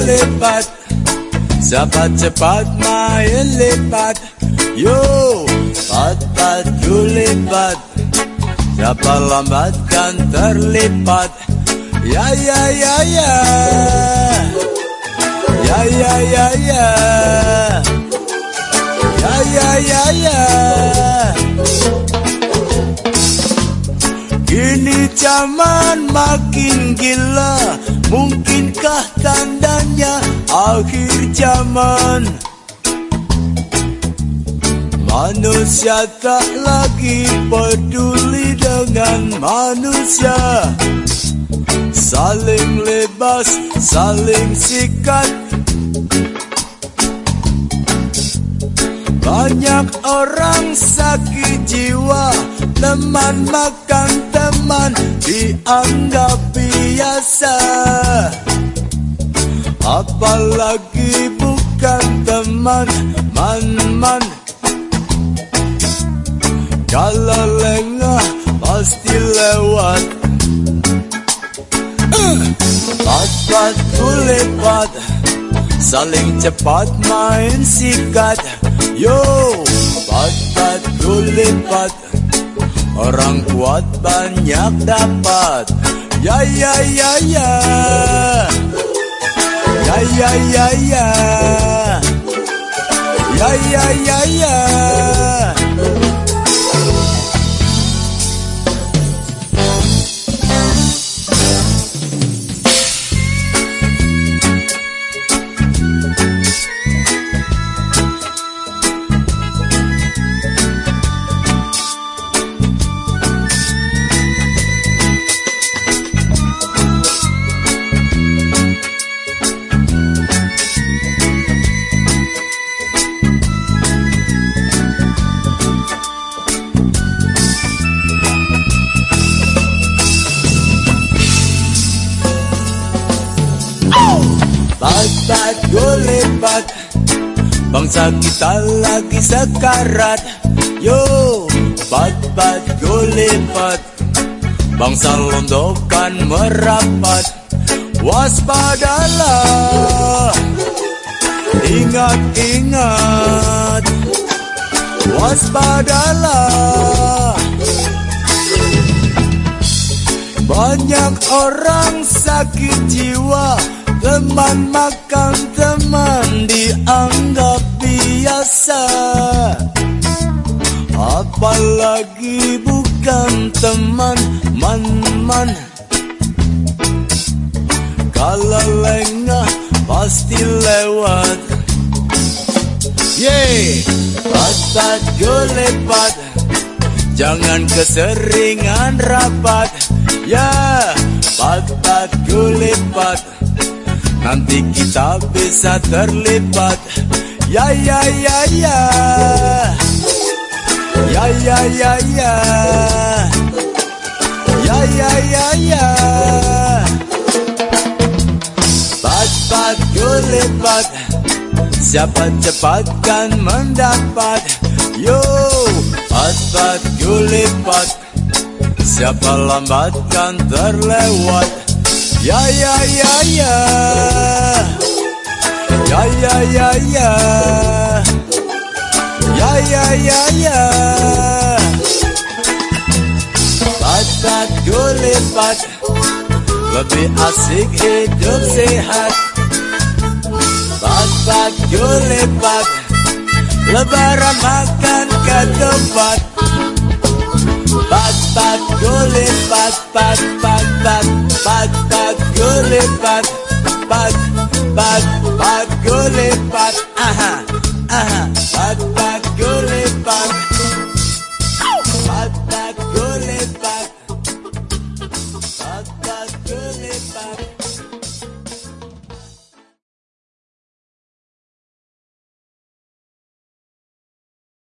Gulipat Cepat cepat main lipat Yo Pat-pat gulipat Siapa lambat kan terlipat Ya ya ya ya. Ya ya ya ya. Ya ya ya ya. Kini zaman makin gila. Mungkinkah tandanya akhir zaman. Manusia tak lagi peduli dengan manusia. Saling lebas, saling sikat. Banyak orang sakit jiwa Teman makan teman dianggap biasa Apalagi bukan teman man-man. Kalau lengah pasti lewat. Pat-pat kulipat Saling cepat main sikat. Yo, pat-pat kulipat Orang kuat banyak dapat. Ya ya ya ya Ya ya ya ya. Ya ya ya ya Pat-pat gulipat Bangsa kita lagi sekarat. Yo Pat-pat gulipat Bangsa londokan merapat. Waspadalah. Ingat-ingat. Waspadalah. Banyak orang sakit jiwa Teman makan teman dianggap biasa. Apalagi bukan teman man-man. Kalau lengah pasti lewat. Yeay, pat-pat gulipat Jangan keseringan rapat. Ya, pat-pat gulipat Nanti kita bisa terlibat. Ya ya ya ya. Ya ya ya ya. Ya ya ya ya. Pat-pat gulipat Siapa cepat kan mendapat? Yo Pat-pat gulipat Siapa lambat kan terlewat Ya ya ya ya. Ya ya ya ya. Ya ya ya ya. Pat-pat gulipat Lebih asik hidup sehat. Pat-pat gulipat Lebaran makan ketupat Pat-pat gulipat girl, bad, bad, bad, bad girl, bad.